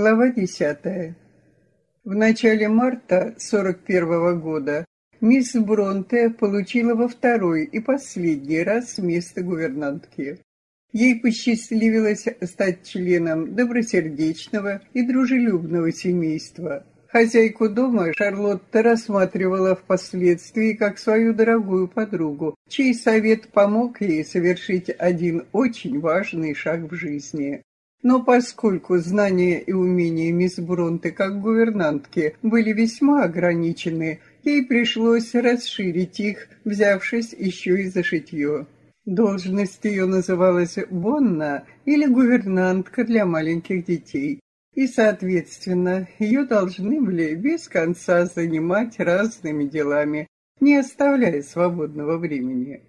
Глава десятая. В начале марта 41 года мисс Бронте получила во второй и последний раз место гувернантки. Ей посчастливилось стать членом добросердечного и дружелюбного семейства. Хозяйку дома Шарлотта рассматривала впоследствии как свою дорогую подругу, чей совет помог ей совершить один очень важный шаг в жизни. Но поскольку знания и умения мисс Бронте как гувернантки были весьма ограничены, ей пришлось расширить их, взявшись еще и за шитье. Должность ее называлась «Бонна» или «гувернантка для маленьких детей», и, соответственно, ее должны были без конца занимать разными делами, не оставляя свободного времени.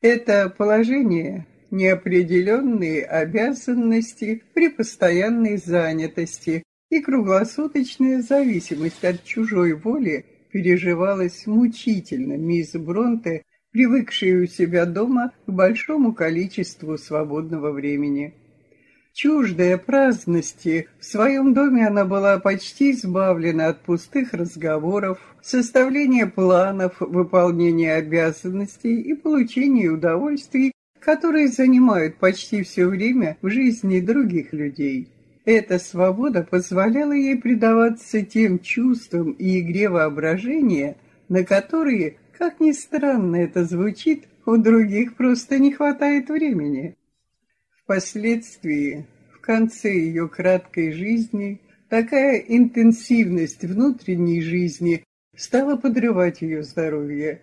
Это положение неопределенные обязанности при постоянной занятости и круглосуточная зависимость от чужой воли переживалась мучительно мисс Бронте, привыкшей у себя дома к большому количеству свободного времени. Чуждая праздности, в своем доме она была почти избавлена от пустых разговоров, составления планов, выполнения обязанностей и получения удовольствий которые занимают почти все время в жизни других людей. Эта свобода позволяла ей предаваться тем чувствам и игре воображения, на которые, как ни странно это звучит, у других просто не хватает времени. Впоследствии, в конце ее краткой жизни, такая интенсивность внутренней жизни стала подрывать ее здоровье.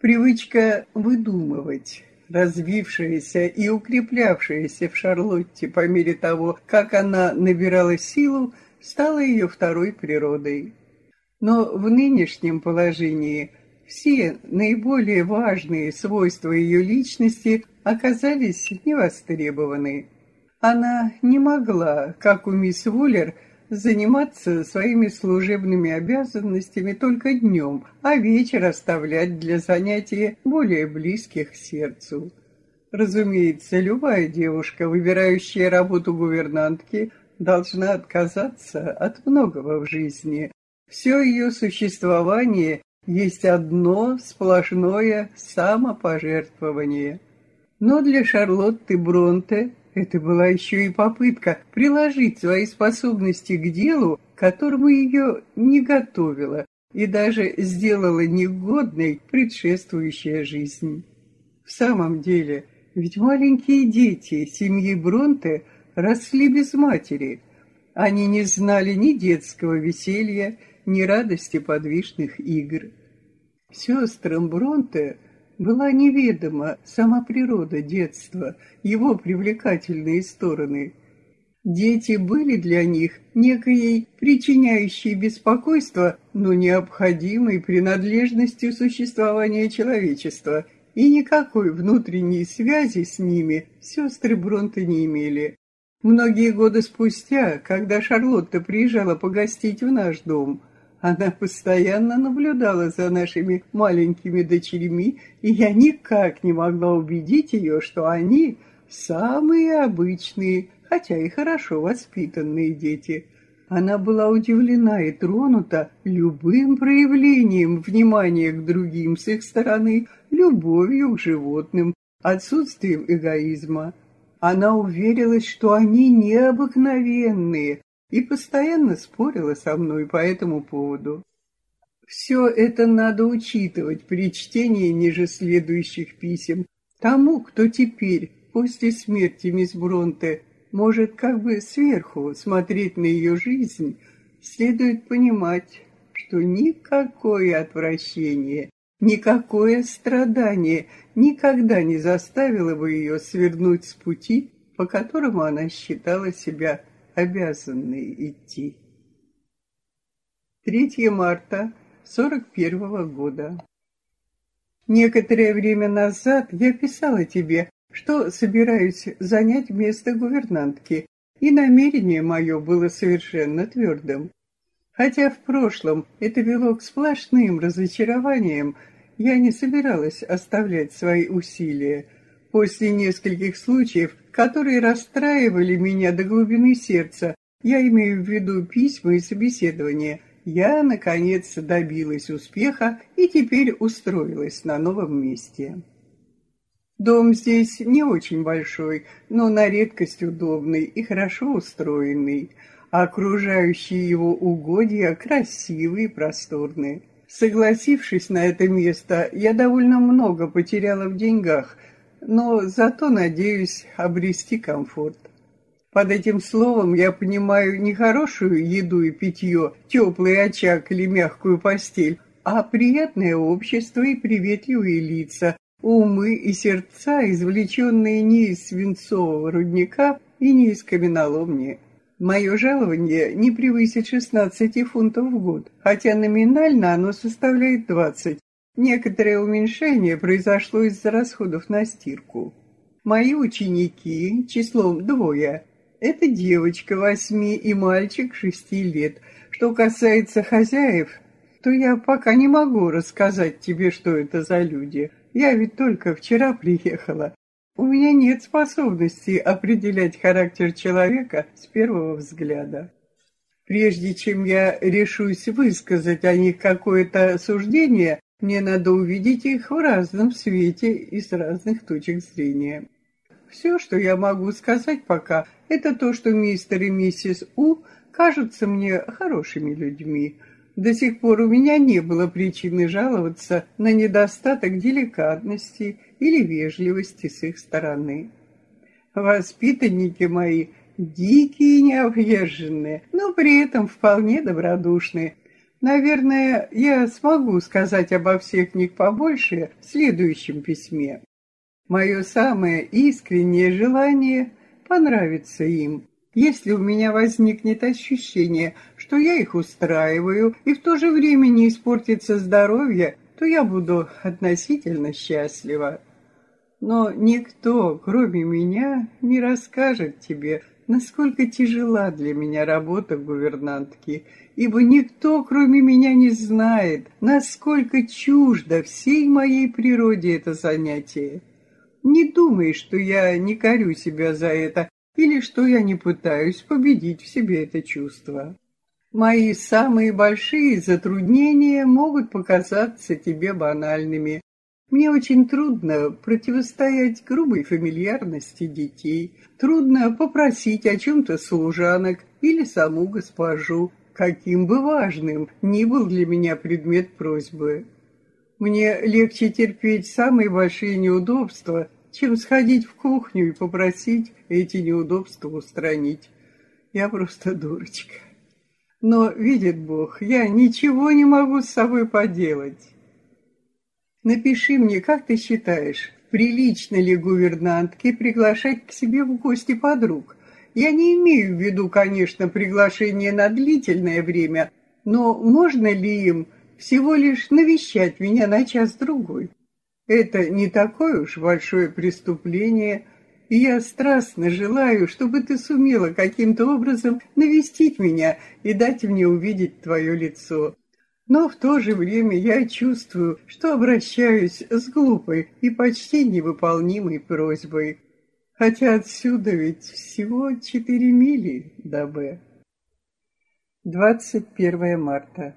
Привычка выдумывать, развившаяся и укреплявшаяся в Шарлотте по мере того, как она набирала силу, стала ее второй природой. Но в нынешнем положении все наиболее важные свойства ее личности оказались невостребованы. Она не могла, как у мисс Вуллер, заниматься своими служебными обязанностями только днем, а вечер оставлять для занятий более близких сердцу. Разумеется, любая девушка, выбирающая работу гувернантки, должна отказаться от многого в жизни. Все ее существование есть одно сплошное самопожертвование. Но для Шарлотты Бронте это была еще и попытка приложить свои способности к делу, которому ее не готовила и даже сделала негодной предшествующая жизнь. В самом деле, ведь маленькие дети семьи Бронте росли без матери. Они не знали ни детского веселья, ни радости подвижных игр. Сестрам Бронте – была неведома сама природа детства, его привлекательные стороны. Дети были для них некоей причиняющей беспокойство, но необходимой принадлежностью существования человечества, и никакой внутренней связи с ними сестры Бронте не имели. Многие годы спустя, когда Шарлотта приезжала погостить в наш дом – она постоянно наблюдала за нашими маленькими дочерьми, и я никак не могла убедить ее, что они самые обычные, хотя и хорошо воспитанные дети. Она была удивлена и тронута любым проявлением внимания к другим с их стороны, любовью к животным, отсутствием эгоизма. Она уверилась, что они необыкновенные, и постоянно спорила со мной по этому поводу. Все это надо учитывать при чтении ниже следующих писем. Тому, кто теперь, после смерти мисс Бронте, может как бы сверху смотреть на ее жизнь, следует понимать, что никакое отвращение, никакое страдание никогда не заставило бы ее свернуть с пути, по которому она считала себя обязаны идти. 3 марта 41 года. Некоторое время назад я писала тебе, что собираюсь занять место гувернантки, и намерение мое было совершенно твердым. Хотя в прошлом это вело к сплошным разочарованиям, я не собиралась оставлять свои усилия. После нескольких случаев которые расстраивали меня до глубины сердца, Я имею в виду письма и собеседования. Я, наконец, добилась успеха и теперь устроилась на новом месте. Дом здесь не очень большой, но на редкость удобный и хорошо устроенный, окружающие его угодья красивые и просторные. Согласившись на это место, я довольно много потеряла в деньгах, но зато надеюсь обрести комфорт. Под этим словом я понимаю не хорошую еду и питье, теплый очаг или мягкую постель, а приятное общество и приветливые лица, умы и сердца, извлеченные не из свинцового рудника и не из каменоломни. Мое жалование не превысит 16 фунтов в год, хотя номинально оно составляет 20. Некоторое уменьшение произошло из-за расходов на стирку. Мои ученики, числом двое, это девочка восьми и мальчик шести лет. Что касается хозяев, то я пока не могу рассказать тебе, что это за люди. Я ведь только вчера приехала. У меня нет способности определять характер человека с первого взгляда. Прежде чем я решусь высказать о них какое-то суждение, мне надо увидеть их в разном свете и с разных точек зрения. Все, что я могу сказать пока, это то, что мистер и миссис У кажутся мне хорошими людьми, до сих пор у меня не было причины жаловаться на недостаток деликатности или вежливости с их стороны. Воспитанники мои дикие и необъезженные, но при этом вполне добродушные. Наверное, я смогу сказать обо всех них побольше в следующем письме. Мое самое искреннее желание — понравиться им, если у меня возникнет ощущение, что я их устраиваю, и в то же время не испортится здоровье, то я буду относительно счастлива. Но никто, кроме меня, не расскажет тебе, насколько тяжела для меня работа гувернантки, ибо никто, кроме меня, не знает, насколько чуждо всей моей природе это занятие. Не думай, что я не корю себя за это, или что я не пытаюсь победить в себе это чувство. Мои самые большие затруднения могут показаться тебе банальными. Мне очень трудно противостоять грубой фамильярности детей, трудно попросить о чем-то служанок или саму госпожу, каким бы важным ни был для меня предмет просьбы. Мне легче терпеть самые большие неудобства, чем сходить в кухню и попросить эти неудобства устранить. Я просто дурочка. Но, видит Бог, я ничего не могу с собой поделать. Напиши мне, как ты считаешь, прилично ли гувернантке приглашать к себе в гости подруг? Я не имею в виду, конечно, приглашение на длительное время, но можно ли им всего лишь навещать меня на час-другой? Это не такое уж большое преступление, и я страстно желаю, чтобы ты сумела каким-то образом навестить меня и дать мне увидеть твое лицо. Но в то же время я чувствую, что обращаюсь с глупой и почти невыполнимой просьбой. Хотя отсюда ведь всего четыре мили до Б. 21 марта.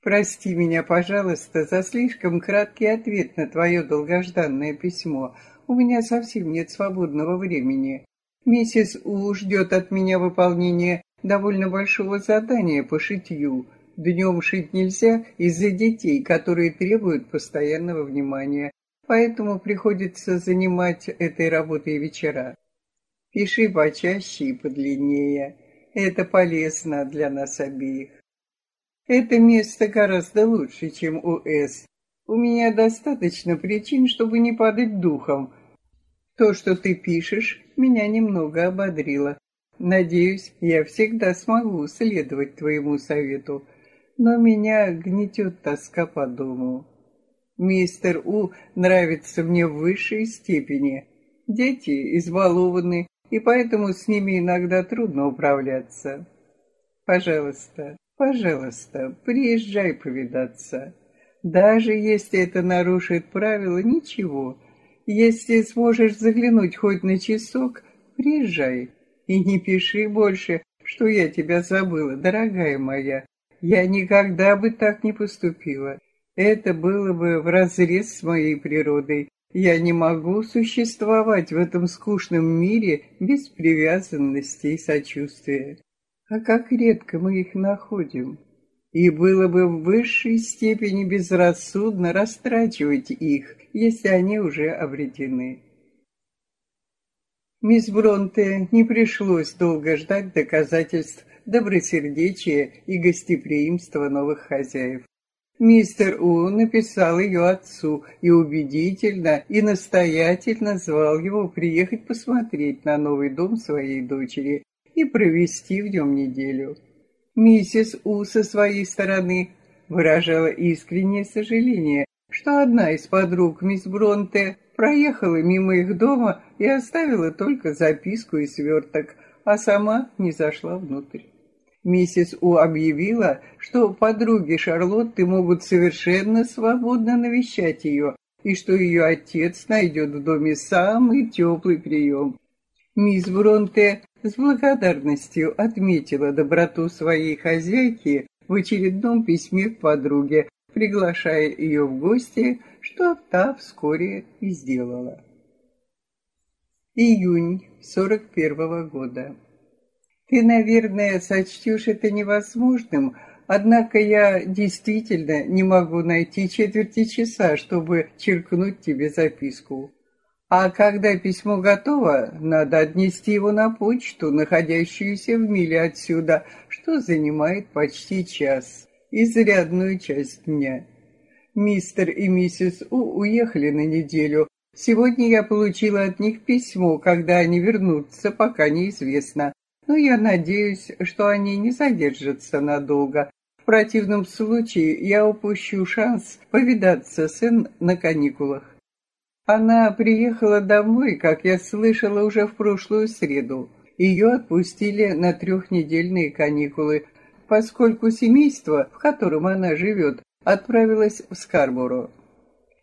Прости меня, пожалуйста, за слишком краткий ответ на твое долгожданное письмо. У меня совсем нет свободного времени. Миссис У ждет от меня выполнения довольно большого задания по шитью. Днем шить нельзя из-за детей, которые требуют постоянного внимания, поэтому приходится занимать этой работой вечера. Пиши почаще и подлиннее. Это полезно для нас обеих. Это место гораздо лучше, чем у С. У меня достаточно причин, чтобы не падать духом. То, что ты пишешь, меня немного ободрило. Надеюсь, я всегда смогу следовать твоему совету, но меня гнетет тоска по дому. Мистер У нравится мне в высшей степени. Дети избалованы, и поэтому с ними иногда трудно управляться. Пожалуйста, Пожалуйста, приезжай повидаться. Даже если это нарушит правила, ничего. Если сможешь заглянуть хоть на часок, приезжай. И не пиши больше, что я тебя забыла, дорогая моя. Я никогда бы так не поступила. Это было бы вразрез с моей природой. Я не могу существовать в этом скучном мире без привязанности и сочувствия. А как редко мы их находим. И было бы в высшей степени безрассудно растрачивать их, если они уже обретены. Мисс Бронте не пришлось долго ждать доказательств добросердечия и гостеприимства новых хозяев. Мистер У написал ее отцу и убедительно и настоятельно звал его приехать посмотреть на новый дом своей дочери и провести в нем неделю. Миссис У со своей стороны выражала искреннее сожаление, что одна из подруг мисс Бронте проехала мимо их дома и оставила только записку и сверток, а сама не зашла внутрь. Миссис У объявила, что подруги Шарлотты могут совершенно свободно навещать ее, и что ее отец найдет в доме самый теплый прием. Мисс Бронте с благодарностью отметила доброту своей хозяйки в очередном письме к подруге, приглашая ее в гости, что та вскоре и сделала. Июнь сорок первого года. Ты, наверное, сочтешь это невозможным, однако я действительно не могу найти четверти часа, чтобы черкнуть тебе записку. А когда письмо готово, надо отнести его на почту, находящуюся в миле отсюда, что занимает почти час, изрядную часть дня. Мистер и миссис У уехали на неделю. Сегодня я получила от них письмо, когда они вернутся, пока неизвестно но я надеюсь, что они не задержатся надолго. В противном случае я упущу шанс повидаться с Энн на каникулах. Она приехала домой, как я слышала, уже в прошлую среду. Ее отпустили на трехнедельные каникулы, поскольку семейство, в котором она живет, отправилось в Скарборо.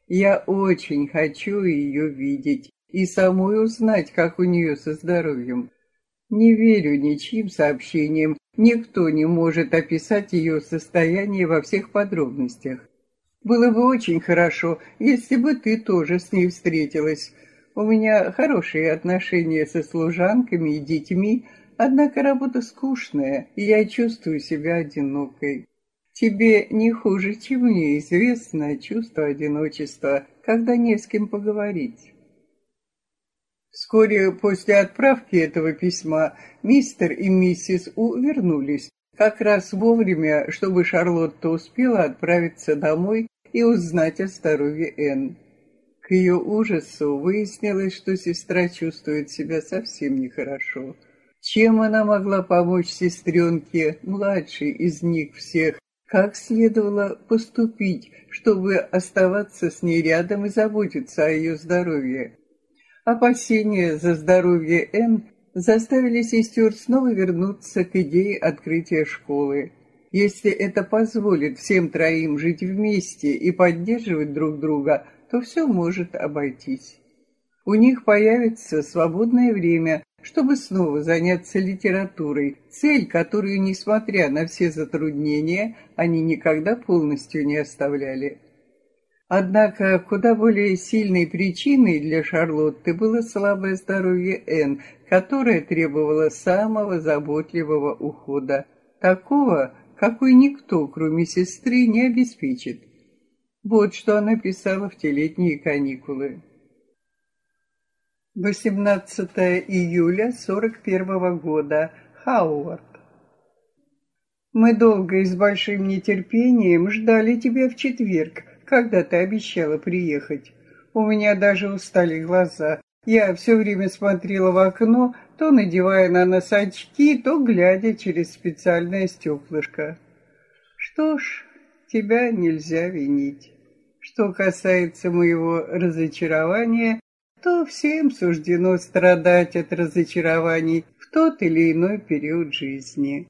Я очень хочу ее видеть и самой узнать, как у нее со здоровьем. Не верю ничьим сообщениям, никто не может описать ее состояние во всех подробностях. Было бы очень хорошо, если бы ты тоже с ней встретилась. У меня хорошие отношения со служанками и детьми, однако работа скучная, и я чувствую себя одинокой. Тебе не хуже, чем мне известно чувство одиночества, когда не с кем поговорить. Вскоре после отправки этого письма мистер и миссис У вернулись, как раз вовремя, чтобы Шарлотта успела отправиться домой и узнать о здоровье Энн. К ее ужасу выяснилось, что сестра чувствует себя совсем нехорошо. Чем она могла помочь сестренке, младшей из них всех? Как следовало поступить, чтобы оставаться с ней рядом и заботиться о ее здоровье? Опасения за здоровье Энн заставили сестер снова вернуться к идее открытия школы. Если это позволит всем троим жить вместе и поддерживать друг друга, то все может обойтись. У них появится свободное время, чтобы снова заняться литературой, цель, которую, несмотря на все затруднения, они никогда полностью не оставляли. Однако куда более сильной причиной для Шарлотты было слабое здоровье Энн, которое требовало самого заботливого ухода, такого, какой никто, кроме сестры, не обеспечит. Вот что она писала в те летние каникулы. 18 июля 41 года. Хауард. Мы долго и с большим нетерпением ждали тебя в четверг, когда ты обещала приехать. У меня даже устали глаза. Я все время смотрела в окно, то надевая на нос очки, то глядя через специальное стеклышко. Что ж, тебя нельзя винить. Что касается моего разочарования, то всем суждено страдать от разочарований в тот или иной период жизни.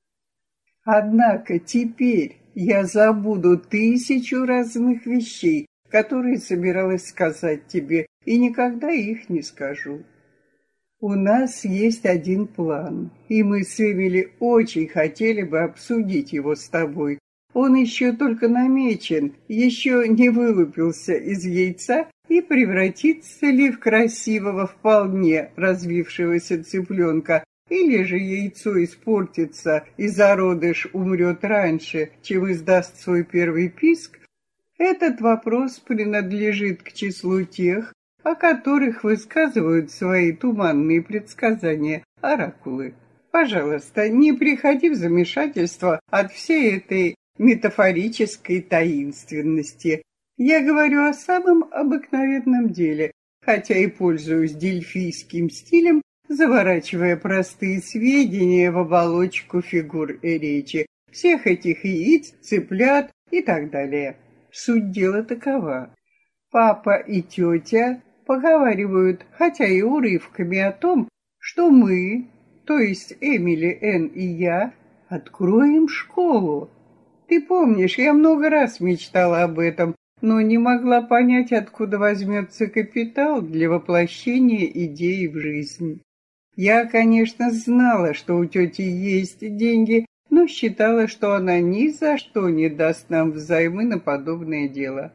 Однако теперь, я забуду тысячу разных вещей, которые собиралась сказать тебе, и никогда их не скажу. У нас есть один план, и мы с Эмили очень хотели бы обсудить его с тобой. Он еще только намечен, еще не вылупился из яйца и превратится ли в красивого вполне развившегося цыпленка, или же яйцо испортится и зародыш умрет раньше, чем издаст свой первый писк, этот вопрос принадлежит к числу тех, о которых высказывают свои туманные предсказания оракулы. Пожалуйста, не приходи в замешательство от всей этой метафорической таинственности. Я говорю о самом обыкновенном деле, хотя и пользуюсь дельфийским стилем, заворачивая простые сведения в оболочку фигур и речи, всех этих яиц, цыплят и так далее. Суть дела такова. Папа и тетя поговаривают, хотя и урывками, о том, что мы, то есть Эмили, Н и я, откроем школу. Ты помнишь, я много раз мечтала об этом, но не могла понять, откуда возьмется капитал для воплощения идеи в жизнь. Я, конечно, знала, что у тети есть деньги, но считала, что она ни за что не даст нам взаймы на подобное дело.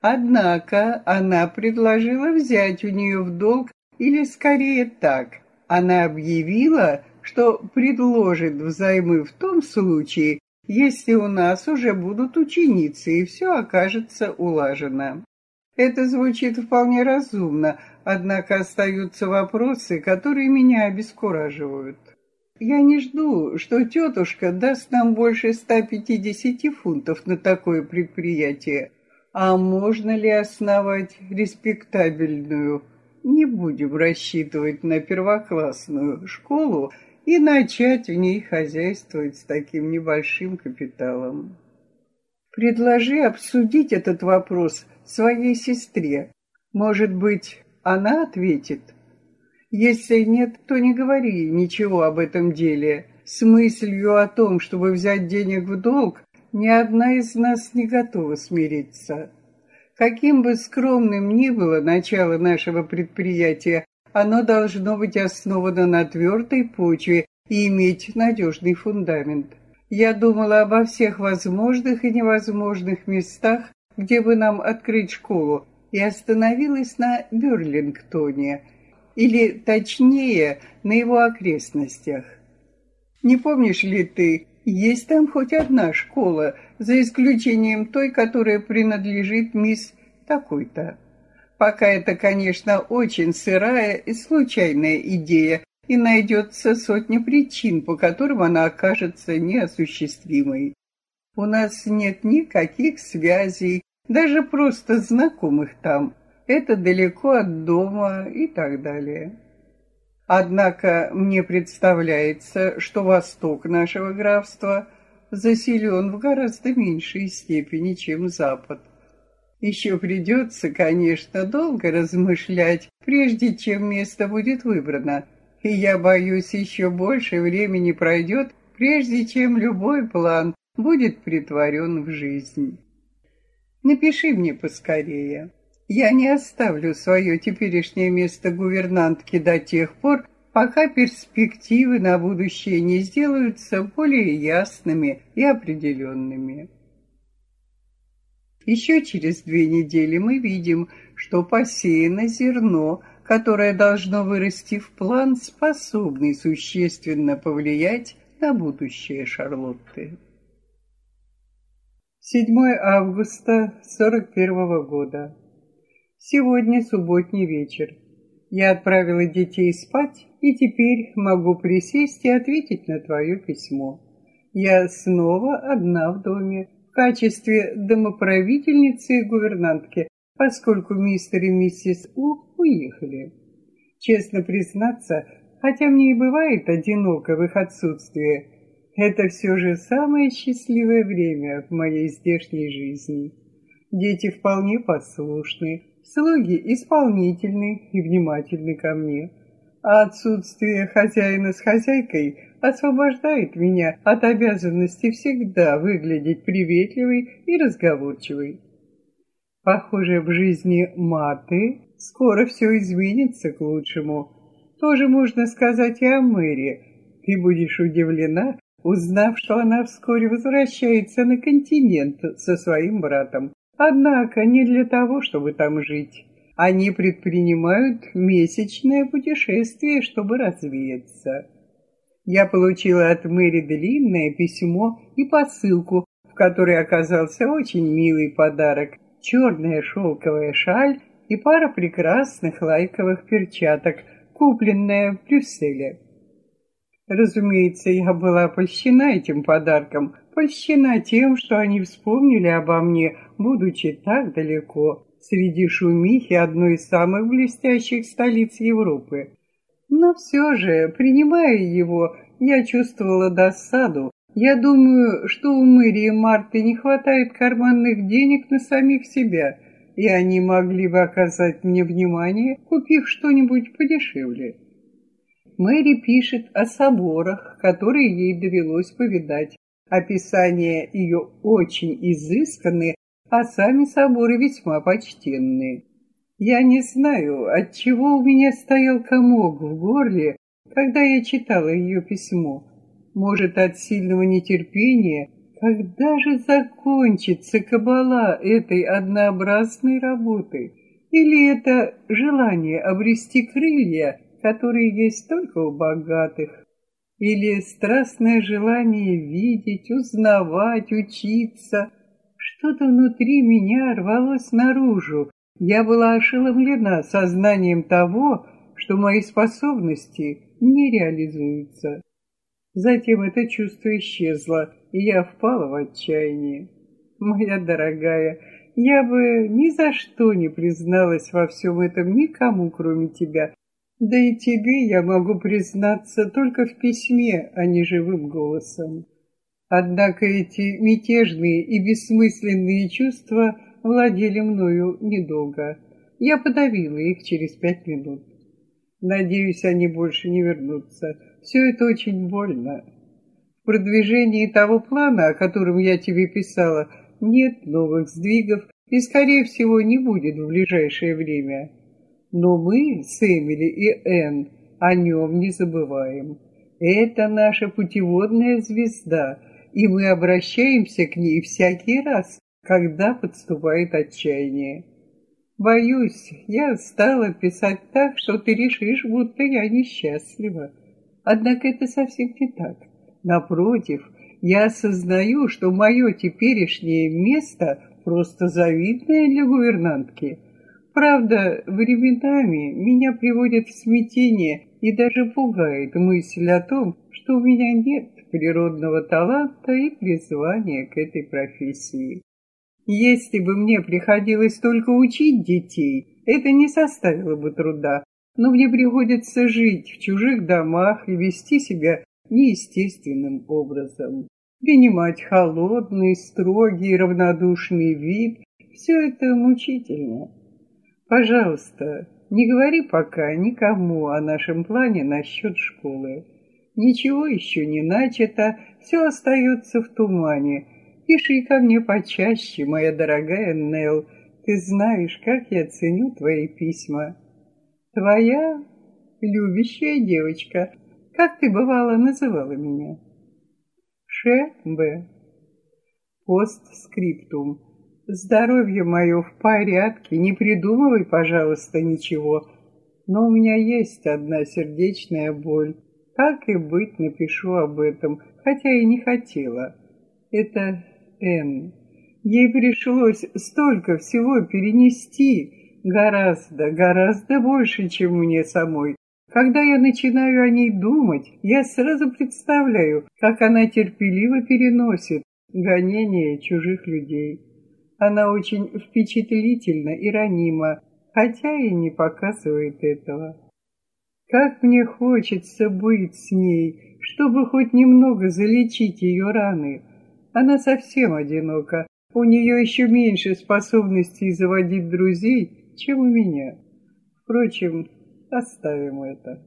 Однако она предложила взять у нее в долг, или скорее так, она объявила, что предложит взаймы в том случае, если у нас уже будут ученицы и все окажется улажено. Это звучит вполне разумно, однако остаются вопросы, которые меня обескураживают. Я не жду, что тетушка даст нам больше 150 фунтов на такое предприятие, а можно ли основать респектабельную? Не будем рассчитывать на первоклассную школу и начать в ней хозяйствовать с таким небольшим капиталом. Предложи обсудить этот вопрос своей сестре. Может быть, она ответит. Если нет, то не говори ничего об этом деле. С мыслью о том, чтобы взять денег в долг, ни одна из нас не готова смириться. Каким бы скромным ни было начало нашего предприятия, оно должно быть основано на твердой почве и иметь надежный фундамент. Я думала обо всех возможных и невозможных местах, где бы нам открыть школу, и остановилась на Берлингтоне, или точнее, на его окрестностях. Не помнишь ли ты, есть там хоть одна школа, за исключением той, которая принадлежит мисс такой-то. Пока это, конечно, очень сырая и случайная идея, и найдется сотня причин, по которым она окажется неосуществимой. У нас нет никаких связей, даже просто знакомых там. Это далеко от дома и так далее. Однако мне представляется, что восток нашего графства заселен в гораздо меньшей степени, чем запад. Еще придется, конечно, долго размышлять, прежде чем место будет выбрано, и я боюсь, еще больше времени пройдет, прежде чем любой план будет притворен в жизнь. Напиши мне поскорее. Я не оставлю свое теперешнее место гувернантки до тех пор, пока перспективы на будущее не сделаются более ясными и определенными. Еще через две недели мы видим, что посеяно зерно, которое должно вырасти в план, способный существенно повлиять на будущее Шарлотты. 7 августа 41 года. Сегодня субботний вечер. Я отправила детей спать, и теперь могу присесть и ответить на твое письмо. Я снова одна в доме, в качестве домоправительницы и гувернантки, поскольку мистер и миссис У уехали. Честно признаться, хотя мне и бывает одиноко в их отсутствии, это все же самое счастливое время в моей здешней жизни. Дети вполне послушны, Слуги исполнительны и внимательны ко мне, а отсутствие хозяина с хозяйкой освобождает меня от обязанности всегда выглядеть приветливой и разговорчивой. Похоже, в жизни Маты скоро все изменится к лучшему. Тоже можно сказать и о Мэри. Ты будешь удивлена, узнав, что она вскоре возвращается на континент со своим братом. Однако не для того, чтобы там жить. Они предпринимают месячное путешествие, чтобы развеяться. Я получила от Мэри длинное письмо и посылку, в которой оказался очень милый подарок. Черная шелковая шаль и пара прекрасных лайковых перчаток, купленная в Брюсселе. Разумеется, я была польщена этим подарком, польщена тем, что они вспомнили обо мне, будучи так далеко, среди шумихи одной из самых блестящих столиц Европы. Но все же, принимая его, я чувствовала досаду. Я думаю, что у Мэри и Марты не хватает карманных денег на самих себя, и они могли бы оказать мне внимание, купив что-нибудь подешевле. Мэри пишет о соборах, которые ей довелось повидать. Описания ее очень изысканные, а сами соборы весьма почтенные. Я не знаю, от чего у меня стоял комок в горле, когда я читала ее письмо. Может, от сильного нетерпения, когда же закончится кабала этой однообразной работы? Или это желание обрести крылья, которые есть только у богатых? Или страстное желание видеть, узнавать, учиться? Что-то внутри меня рвалось наружу, я была ошеломлена сознанием того, что мои способности не реализуются. Затем это чувство исчезло, и я впала в отчаяние. Моя дорогая, я бы ни за что не призналась во всем этом никому, кроме тебя. Да и тебе я могу признаться только в письме, а не живым голосом. Однако эти мятежные и бессмысленные чувства – владели мною недолго. Я подавила их через пять минут. Надеюсь, они больше не вернутся. Все это очень больно. В продвижении того плана, о котором я тебе писала, нет новых сдвигов и, скорее всего, не будет в ближайшее время. Но мы с Эмили и Энн о нем не забываем. Это наша путеводная звезда, и мы обращаемся к ней всякий раз, когда подступает отчаяние. Боюсь, я стала писать так, что ты решишь, будто я несчастлива. Однако это совсем не так. Напротив, я осознаю, что мое теперешнее место просто завидное для гувернантки. Правда, временами меня приводит в смятение и даже пугает мысль о том, что у меня нет природного таланта и призвания к этой профессии. Если бы мне приходилось только учить детей, это не составило бы труда, но мне приходится жить в чужих домах и вести себя неестественным образом. Принимать холодный, строгий, равнодушный вид – все это мучительно. Пожалуйста, не говори пока никому о нашем плане насчет школы. Ничего еще не начато, все остается в тумане – Пиши ко мне почаще, моя дорогая Нелл. Ты знаешь, как я ценю твои письма. Твоя любящая девочка, как ты бывало называла меня? Ш. Б. Постскриптум. Здоровье мое в порядке, не придумывай, пожалуйста, ничего. Но у меня есть одна сердечная боль. Так и быть, напишу об этом, хотя и не хотела. Это Энн. Ей пришлось столько всего перенести, гораздо, гораздо больше, чем мне самой. Когда я начинаю о ней думать, я сразу представляю, как она терпеливо переносит гонения чужих людей. Она очень впечатлительна и ранима, хотя и не показывает этого. Как мне хочется быть с ней, чтобы хоть немного залечить ее раны, она совсем одинока. У нее еще меньше способностей заводить друзей, чем у меня. Впрочем, оставим это.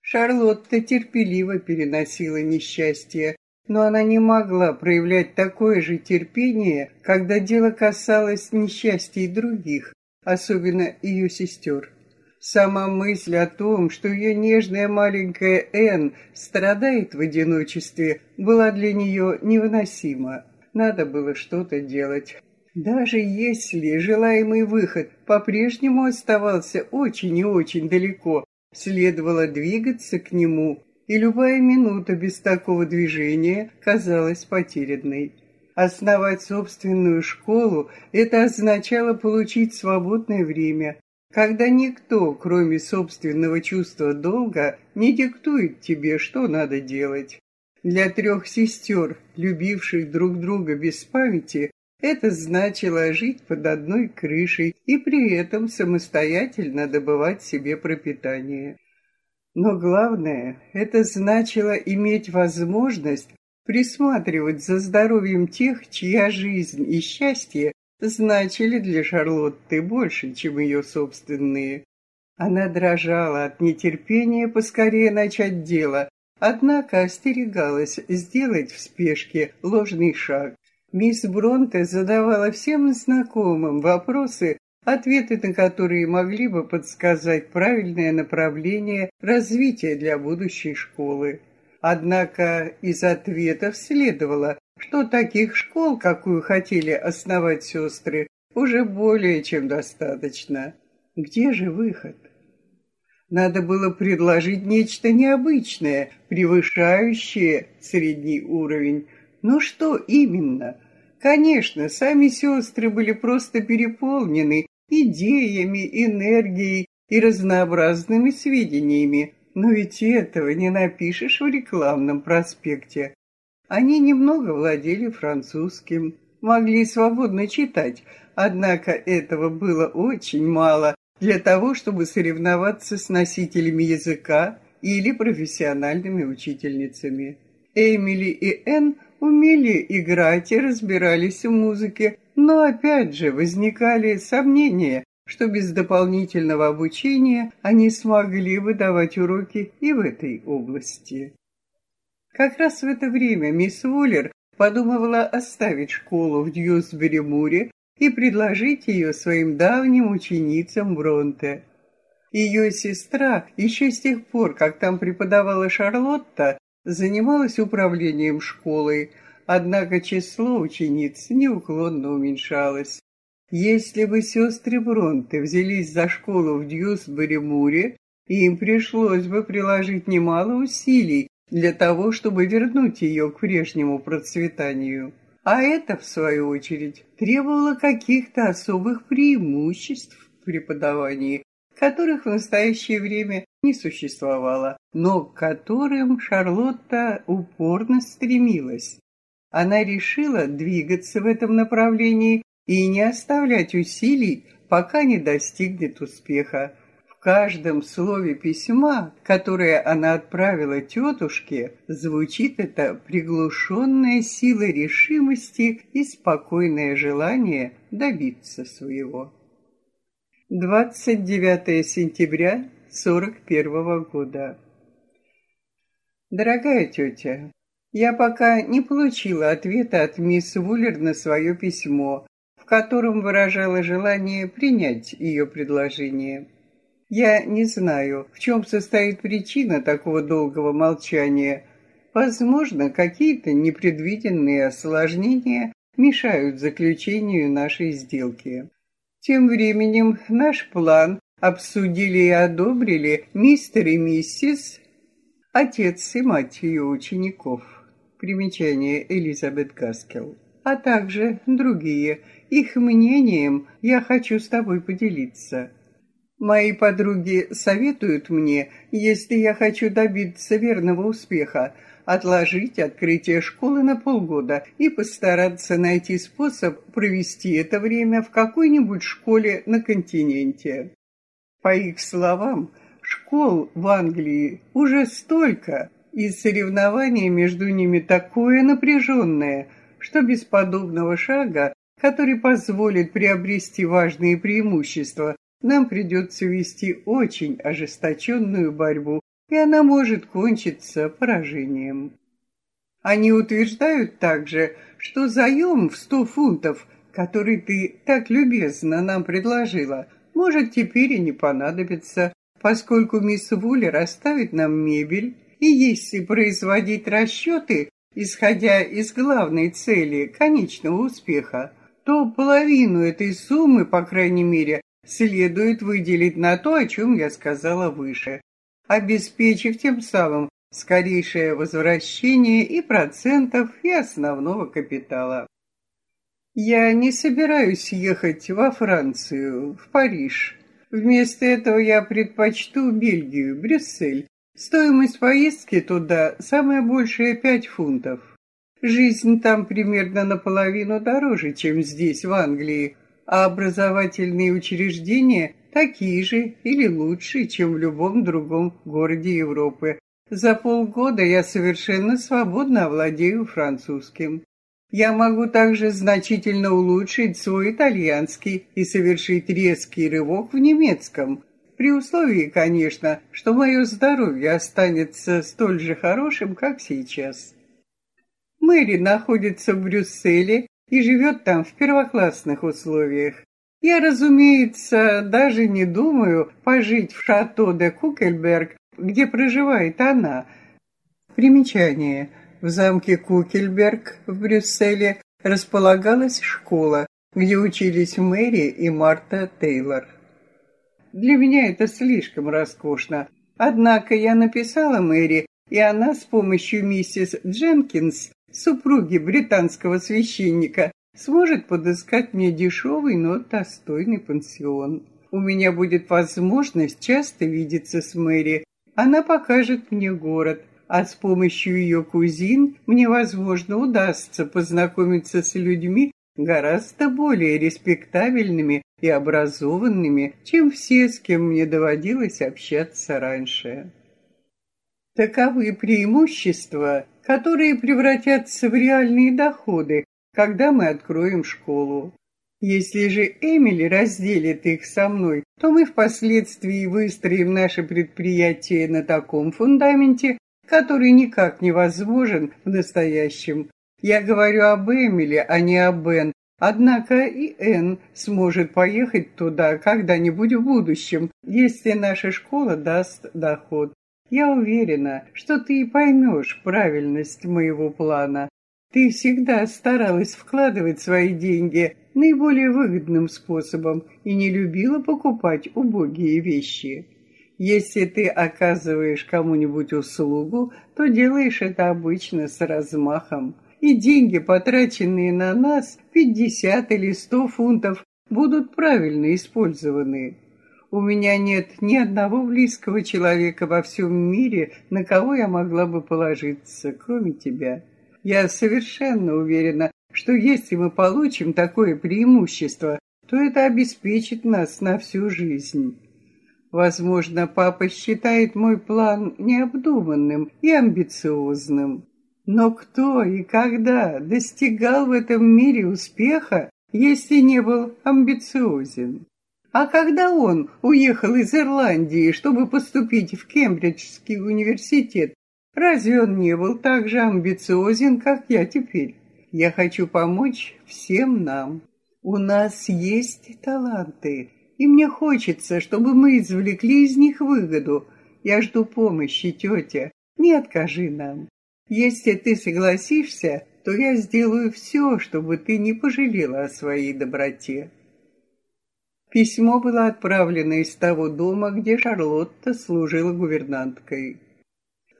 Шарлотта терпеливо переносила несчастье, но она не могла проявлять такое же терпение, когда дело касалось несчастий других, особенно ее сестер. Сама мысль о том, что ее нежная маленькая Энн страдает в одиночестве, была для нее невыносима. Надо было что-то делать. Даже если желаемый выход по-прежнему оставался очень и очень далеко, следовало двигаться к нему, и любая минута без такого движения казалась потерянной. Основать собственную школу – это означало получить свободное время, когда никто, кроме собственного чувства долга, не диктует тебе, что надо делать. Для трех сестер, любивших друг друга без памяти, это значило жить под одной крышей и при этом самостоятельно добывать себе пропитание. Но главное, это значило иметь возможность присматривать за здоровьем тех, чья жизнь и счастье значили для Шарлотты больше, чем ее собственные. Она дрожала от нетерпения поскорее начать дело, однако остерегалась сделать в спешке ложный шаг. Мисс Бронте задавала всем знакомым вопросы, ответы на которые могли бы подсказать правильное направление развития для будущей школы. Однако из ответов следовало, что таких школ, какую хотели основать сестры, уже более чем достаточно. Где же выход? Надо было предложить нечто необычное, превышающее средний уровень. Но что именно? Конечно, сами сестры были просто переполнены идеями, энергией и разнообразными сведениями, но ведь этого не напишешь в рекламном проспекте. Они немного владели французским, могли свободно читать, однако этого было очень мало для того, чтобы соревноваться с носителями языка или профессиональными учительницами. Эмили и Энн умели играть и разбирались в музыке, но опять же возникали сомнения, что без дополнительного обучения они смогли бы давать уроки и в этой области. Как раз в это время мисс Вуллер подумывала оставить школу в Дьюсбери-Муре и предложить ее своим давним ученицам Бронте. Ее сестра еще с тех пор, как там преподавала Шарлотта, занималась управлением школой, однако число учениц неуклонно уменьшалось. Если бы сестры Бронте взялись за школу в Дьюсбери-Муре, им пришлось бы приложить немало усилий для того, чтобы вернуть ее к прежнему процветанию. А это, в свою очередь, требовало каких-то особых преимуществ в преподавании, которых в настоящее время не существовало, но к которым Шарлотта упорно стремилась. Она решила двигаться в этом направлении и не оставлять усилий, пока не достигнет успеха. В каждом слове письма, которое она отправила тетушке, звучит это приглушенная сила решимости и спокойное желание добиться своего. 29 сентября 41 года. Дорогая тетя, я пока не получила ответа от мисс Вуллер на свое письмо, котором выражала желание принять ее предложение. Я не знаю, в чем состоит причина такого долгого молчания. Возможно, какие-то непредвиденные осложнения мешают заключению нашей сделки. Тем временем наш план обсудили и одобрили мистер и миссис, отец и мать ее учеников. Примечание Элизабет Гаскел. А также другие, их мнением я хочу с тобой поделиться. Мои подруги советуют мне, если я хочу добиться верного успеха, отложить открытие школы на полгода и постараться найти способ провести это время в какой-нибудь школе на континенте. По их словам, школ в Англии уже столько, и соревнование между ними такое напряженное, что без подобного шага который позволит приобрести важные преимущества, нам придется вести очень ожесточенную борьбу, и она может кончиться поражением. Они утверждают также, что заем в сто фунтов, который ты так любезно нам предложила, Может, теперь и не понадобится, поскольку мисс Вуллер оставит нам мебель, и если производить расчеты, исходя из главной цели, конечного успеха, то половину этой суммы, по крайней мере, следует выделить на то, о чем я сказала выше, обеспечив тем самым скорейшее возвращение и процентов, и основного капитала. Я не собираюсь ехать во Францию, в Париж. Вместо этого я предпочту Бельгию, Брюссель. Стоимость поездки туда самая большая пять фунтов. Жизнь там примерно наполовину дороже, чем здесь, в Англии, а образовательные учреждения такие же или лучше, чем в любом другом городе Европы. За полгода я совершенно свободно овладею французским. Я могу также значительно улучшить свой итальянский и совершить резкий рывок в немецком, при условии, конечно, что мое здоровье останется столь же хорошим, как сейчас. Мэри находится в Брюсселе и живет там в первоклассных условиях. Я, разумеется, даже не думаю пожить в шато де Кукельберг, где проживает она. Примечание. В замке Кукельберг в Брюсселе располагалась школа, где учились Мэри и Марта Тейлор. Для меня это слишком роскошно. Однако я написала Мэри, и она с помощью миссис Дженкинс, супруги британского священника, сможет подыскать мне дешевый, но достойный пансион. У меня будет возможность часто видеться с Мэри. Она покажет мне город, а с помощью ее кузин мне, возможно, удастся познакомиться с людьми гораздо более респектабельными и образованными, чем все, с кем мне доводилось общаться раньше. Таковы преимущества, которые превратятся в реальные доходы, когда мы откроем школу. Если же Эмили разделит их со мной, то мы впоследствии выстроим наше предприятие на таком фундаменте, который никак невозможен в настоящем. Я говорю об Эмили, а не об Энн. Однако и Энн сможет поехать туда когда-нибудь в будущем, если наша школа даст доход. Я уверена, что ты поймешь правильность моего плана. Ты всегда старалась вкладывать свои деньги наиболее выгодным способом и не любила покупать убогие вещи. Если ты оказываешь кому-нибудь услугу, то делаешь это обычно с размахом. И деньги, потраченные на нас, 50 или 100 фунтов, будут правильно использованы. У меня нет ни одного близкого человека во всем мире, на кого я могла бы положиться, кроме тебя. Я совершенно уверена, что если мы получим такое преимущество, то это обеспечит нас на всю жизнь. Возможно, папа считает мой план необдуманным и амбициозным. Но кто и когда достигал в этом мире успеха, если не был амбициозен? А когда он уехал из Ирландии, чтобы поступить в Кембриджский университет, разве он не был так же амбициозен, как я теперь? Я хочу помочь всем нам. У нас есть таланты, и мне хочется, чтобы мы извлекли из них выгоду. Я жду помощи, тетя. Не откажи нам. Если ты согласишься, то я сделаю все, чтобы ты не пожалела о своей доброте. Письмо было отправлено из того дома, где Шарлотта служила гувернанткой.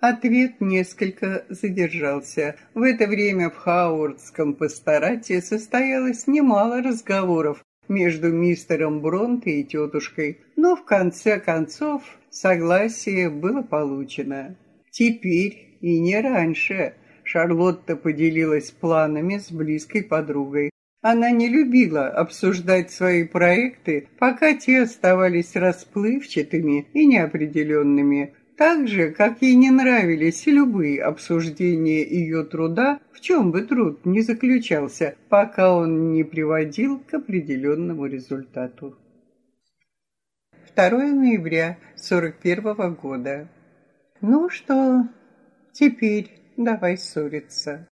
Ответ несколько задержался. В это время в Хауардском пасторате состоялось немало разговоров между мистером Бронте и тетушкой, но в конце концов согласие было получено. Теперь и не раньше Шарлотта поделилась планами с близкой подругой. Она не любила обсуждать свои проекты, пока те оставались расплывчатыми и неопределенными, так же, как ей не нравились любые обсуждения ее труда, в чем бы труд ни заключался, пока он не приводил к определенному результату. 2 ноября 41 года. Ну что, теперь давай ссориться.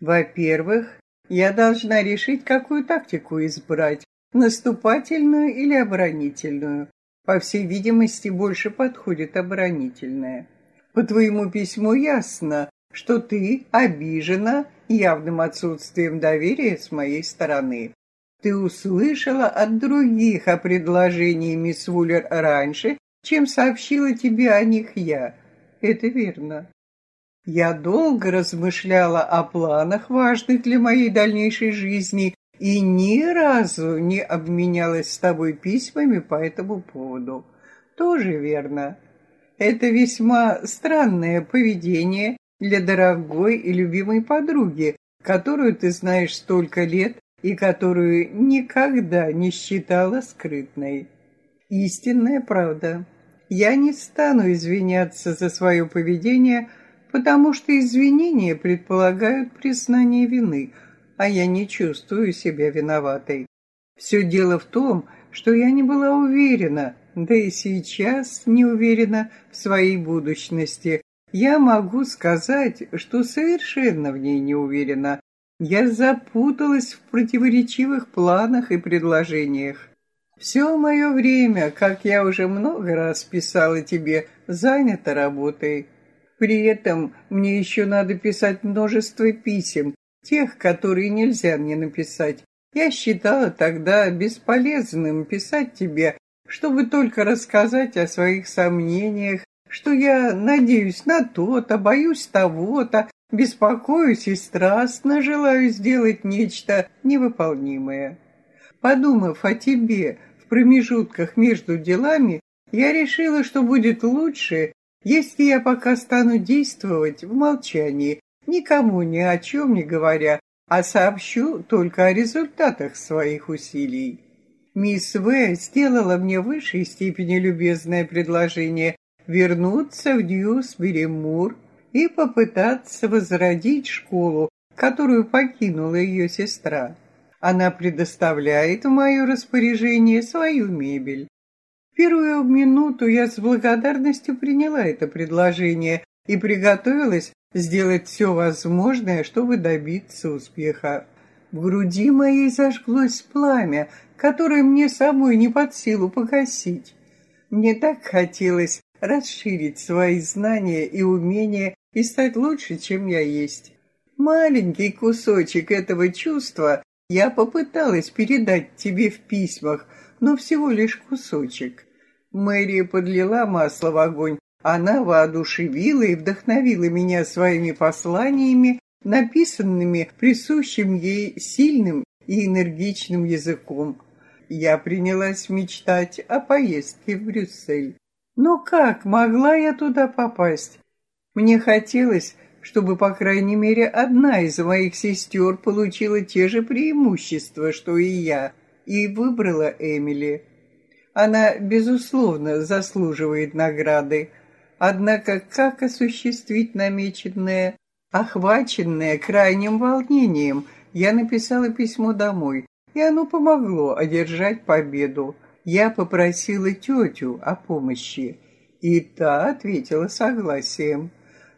Во-первых, я должна решить, какую тактику избрать, Наступательную или оборонительную? По всей видимости, больше подходит оборонительная. По твоему письму ясно, что ты обижена явным отсутствием доверия с моей стороны. Ты услышала от других о предложении мисс Вуллер раньше, чем сообщила тебе о них я. Это верно. Я долго размышляла о планах, важных для моей дальнейшей жизни, и ни разу не обменялась с тобой письмами по этому поводу. Тоже верно. Это весьма странное поведение для дорогой и любимой подруги, которую ты знаешь столько лет и которую никогда не считала скрытной. Истинная правда. Я не стану извиняться за свое поведение, потому что извинения предполагают признание вины, а я не чувствую себя виноватой. Все дело в том, что я не была уверена, да и сейчас не уверена в своей будущности. Я могу сказать, что совершенно в ней не уверена, я запуталась в противоречивых планах и предложениях. Все мое время, как я уже много раз писала тебе, занято работой. При этом мне еще надо писать множество писем, тех, которые нельзя мне написать. Я считала тогда бесполезным писать тебе, чтобы только рассказать о своих сомнениях, что я надеюсь на то-то, боюсь того-то, Беспокоюсь и страстно желаю сделать нечто невыполнимое. Подумав о тебе в промежутках между делами, я решила, что будет лучше, если я пока стану действовать в молчании, никому ни о чем не говоря, а сообщу только о результатах своих усилий. Мисс В. сделала мне в высшей степени любезное предложение вернуться в Дьюсбери-Мур и попытаться возродить школу, которую покинула ее сестра. Она предоставляет в мое распоряжение свою мебель. Первую минуту я с благодарностью приняла это предложение и приготовилась сделать все возможное, чтобы добиться успеха. В груди моей зажглось пламя, которое мне самой не под силу погасить. Мне так хотелось расширить свои знания и умения и стать лучше, чем я есть. Маленький кусочек этого чувства я попыталась передать тебе в письмах, но всего лишь кусочек. Мэри подлила масло в огонь. Она воодушевила и вдохновила меня своими посланиями, написанными присущим ей сильным и энергичным языком. Я принялась мечтать о поездке в Брюссель. Но как могла я туда попасть? Мне хотелось, чтобы, по крайней мере, одна из моих сестер получила те же преимущества, что и я, и выбрала Эмили. Она, безусловно, заслуживает награды. Однако как осуществить намеченное? Охваченное крайним волнением, я написала письмо домой, и оно помогло одержать победу. Я попросила тетю о помощи, и та ответила согласием.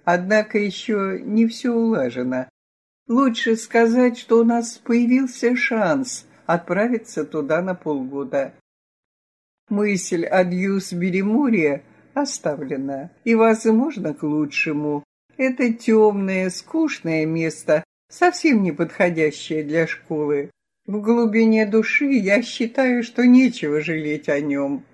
Однако еще не все улажено. Лучше сказать, что у нас появился шанс отправиться туда на полгода. Мысль о Дьюсбери-Море оставлена, и, возможно, к лучшему. Это темное, скучное место, совсем не подходящее для школы. В глубине души я считаю, что нечего жалеть о нем.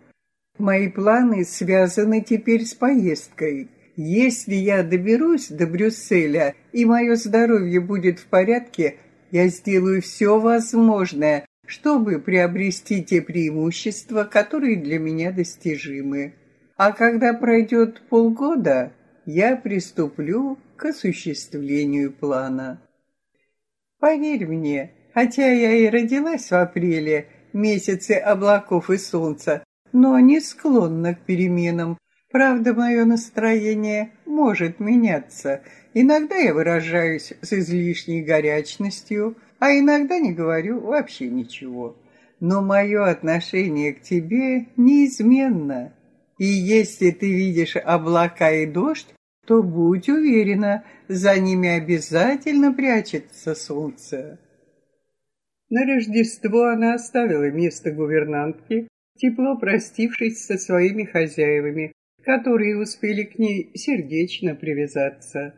Мои планы связаны теперь с поездкой. Если я доберусь до Брюсселя и мое здоровье будет в порядке, я сделаю все возможное, чтобы приобрести те преимущества, которые для меня достижимы. А когда пройдет полгода, я приступлю к осуществлению плана. Поверь мне, хотя я и родилась в апреле, месяце облаков и солнца, но не склонна к переменам, Правда, мое настроение может меняться. Иногда я выражаюсь с излишней горячностью, а иногда не говорю вообще ничего. Но мое отношение к тебе неизменно. И если ты видишь облака и дождь, то будь уверена, за ними обязательно прячется солнце. На Рождество она оставила место гувернантки, тепло простившись со своими хозяевами, которые успели к ней сердечно привязаться.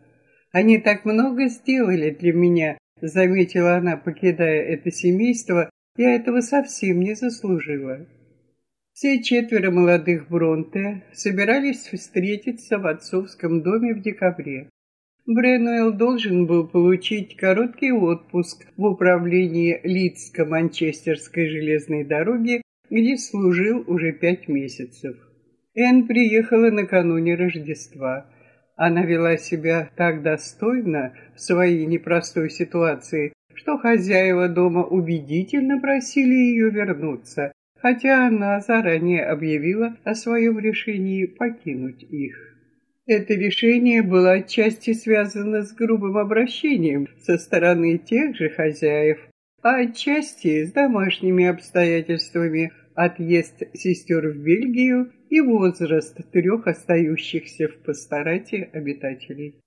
Они так много сделали для меня, заметила она, покидая это семейство, я этого совсем не заслужила. Все четверо молодых Бронте собирались встретиться в отцовском доме в декабре. Бренуэлл должен был получить короткий отпуск в управлении Лидско-Манчестерской железной дороги, где служил уже пять месяцев. Энн приехала накануне Рождества. Она вела себя так достойно в своей непростой ситуации, что хозяева дома убедительно просили ее вернуться, хотя она заранее объявила о своем решении покинуть их. Это решение было отчасти связано с грубым обращением со стороны тех же хозяев, а отчасти с домашними обстоятельствами, отъезд сестер в Бельгию и возраст трех остающихся в пасторате обитателей.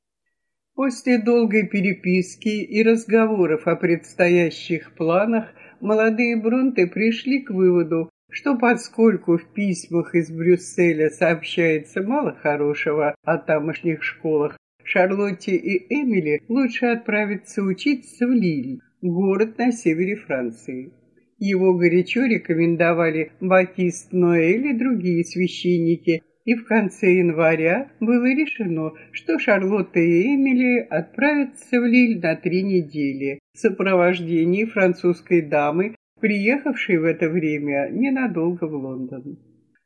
После долгой переписки и разговоров о предстоящих планах молодые Бронты пришли к выводу, что поскольку в письмах из Брюсселя сообщается мало хорошего о тамошних школах, Шарлотте и Эмили лучше отправиться учиться в Лиль, город на севере Франции. Его горячо рекомендовали Батист Ноэль и другие священники, и в конце января было решено, что Шарлотта и Эмили отправятся в Лиль на три недели в сопровождении французской дамы, приехавшей в это время ненадолго в Лондон.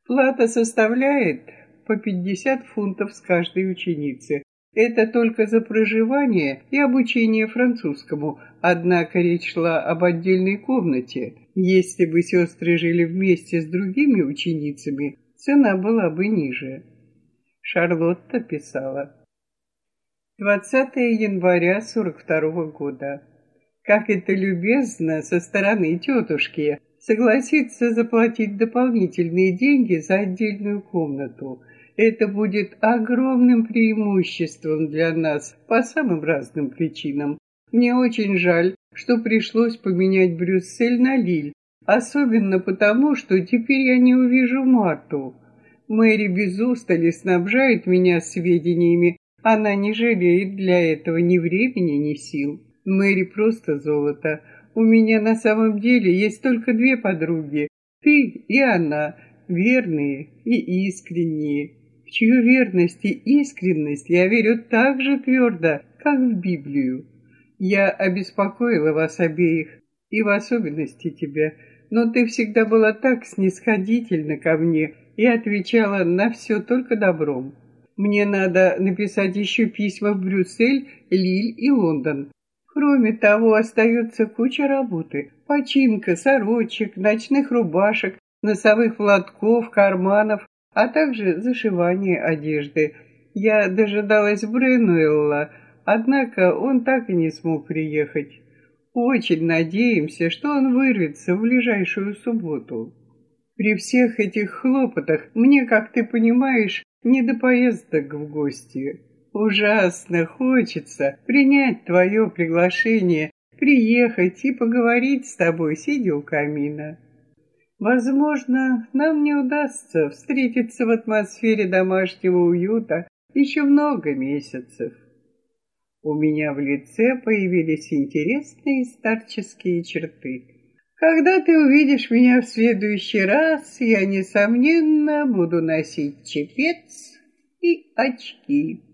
Плата составляет по 50 фунтов с каждой ученицы. Это только за проживание и обучение французскому, однако речь шла об отдельной комнате. Если бы сестры жили вместе с другими ученицами, цена была бы ниже. Шарлотта писала. 20 января 42 года. Как это любезно со стороны тетушки согласиться заплатить дополнительные деньги за отдельную комнату. Это будет огромным преимуществом для нас по самым разным причинам. Мне очень жаль, что пришлось поменять Брюссель на Лиль, особенно потому, что теперь я не увижу Марту. Мэри без устали снабжает меня сведениями, она не жалеет для этого ни времени, ни сил. Мэри просто золото. У меня на самом деле есть только две подруги. Ты и она, верные и искренние. Чью верность и искренность я верю так же твердо, как в Библию. Я обеспокоила вас обеих, и в особенности тебя, но ты всегда была так снисходительна ко мне и отвечала на все только добром. Мне надо написать еще письма в Брюссель, Лиль и Лондон. Кроме того, остается куча работы. Починка сорочек, ночных рубашек, носовых платков, карманов, а также зашивание одежды. Я дожидалась Бренуэлла, однако он так и не смог приехать. Очень надеемся, что он вырвется в ближайшую субботу. При всех этих хлопотах мне, как ты понимаешь, не до поездок в гости. Ужасно хочется принять твое приглашение, приехать и поговорить с тобой, сидя у камина. Возможно, нам не удастся встретиться в атмосфере домашнего уюта еще много месяцев. У меня в лице появились интересные старческие черты. Когда ты увидишь меня в следующий раз, я, несомненно, буду носить чепец и очки.